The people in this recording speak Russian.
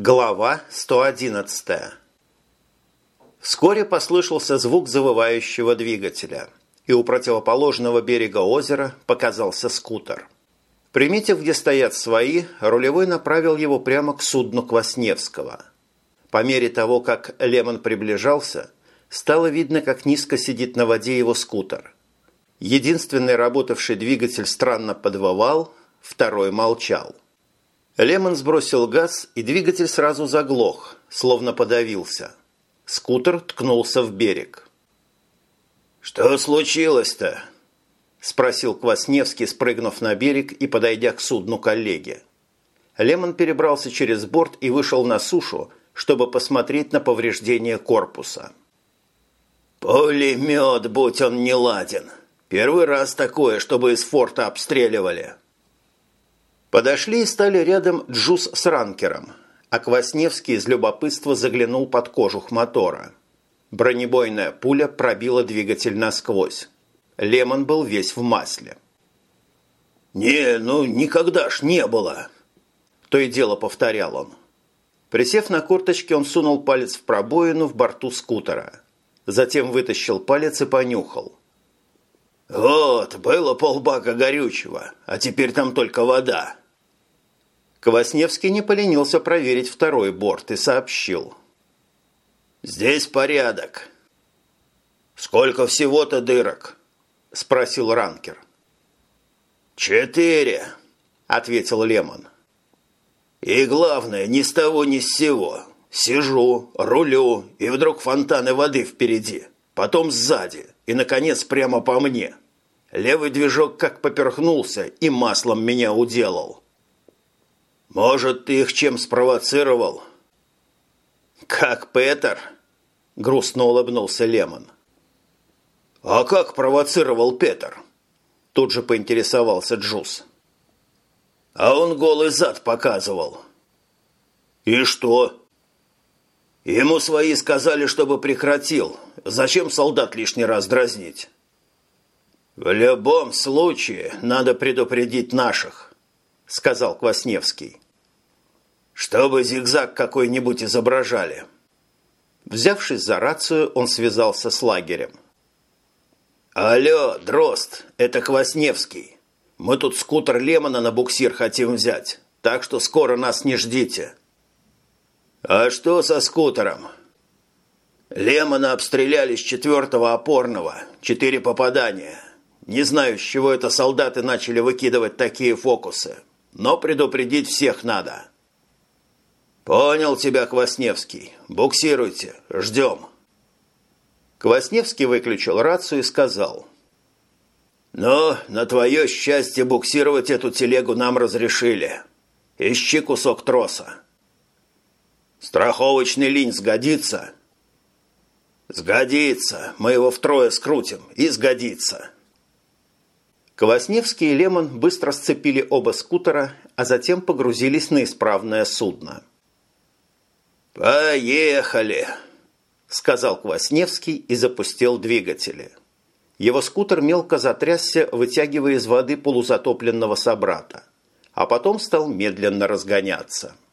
Глава 111 Вскоре послышался звук завывающего двигателя, и у противоположного берега озера показался скутер. Приметив, где стоят свои, рулевой направил его прямо к судну Квасневского. По мере того, как Лемон приближался, стало видно, как низко сидит на воде его скутер. Единственный работавший двигатель странно подвывал, второй молчал. Лемон сбросил газ, и двигатель сразу заглох, словно подавился. Скутер ткнулся в берег. «Что случилось-то?» – спросил Квасневский, спрыгнув на берег и подойдя к судну коллеги. Лемон перебрался через борт и вышел на сушу, чтобы посмотреть на повреждение корпуса. «Пулемет, будь он не ладен. Первый раз такое, чтобы из форта обстреливали». Подошли и стали рядом Джус с ранкером, а Квасневский из любопытства заглянул под кожух мотора. Бронебойная пуля пробила двигатель насквозь. Лемон был весь в масле. «Не, ну никогда ж не было!» То и дело повторял он. Присев на корточки, он сунул палец в пробоину в борту скутера. Затем вытащил палец и понюхал. «Вот, было полбака горючего, а теперь там только вода». Квасневский не поленился проверить второй борт и сообщил. «Здесь порядок». «Сколько всего-то дырок?» – спросил ранкер. «Четыре», – ответил Лемон. «И главное, ни с того ни с сего. Сижу, рулю, и вдруг фонтаны воды впереди, потом сзади, и, наконец, прямо по мне. Левый движок как поперхнулся и маслом меня уделал. Может, ты их чем спровоцировал? Как Петер? Грустно улыбнулся Лемон. А как провоцировал Петер? Тут же поинтересовался Джус. А он голый зад показывал. И что? Ему свои сказали, чтобы прекратил. Зачем солдат лишний раз дразнить? В любом случае надо предупредить наших, сказал Квасневский. Чтобы зигзаг какой-нибудь изображали. Взявшись за рацию, он связался с лагерем. «Алло, Дрозд, это Квасневский. Мы тут скутер Лемона на буксир хотим взять, так что скоро нас не ждите». «А что со скутером?» «Лемона обстреляли с четвертого опорного. Четыре попадания. Не знаю, с чего это солдаты начали выкидывать такие фокусы. Но предупредить всех надо». «Понял тебя, Квасневский. Буксируйте. Ждем». Квасневский выключил рацию и сказал. «Ну, на твое счастье, буксировать эту телегу нам разрешили. Ищи кусок троса». Страховочный линь сгодится? Сгодится. Мы его втрое скрутим. И сгодится. Квасневский и Лемон быстро сцепили оба скутера, а затем погрузились на исправное судно. «Поехали!» – сказал Квасневский и запустил двигатели. Его скутер мелко затрясся, вытягивая из воды полузатопленного собрата, а потом стал медленно разгоняться –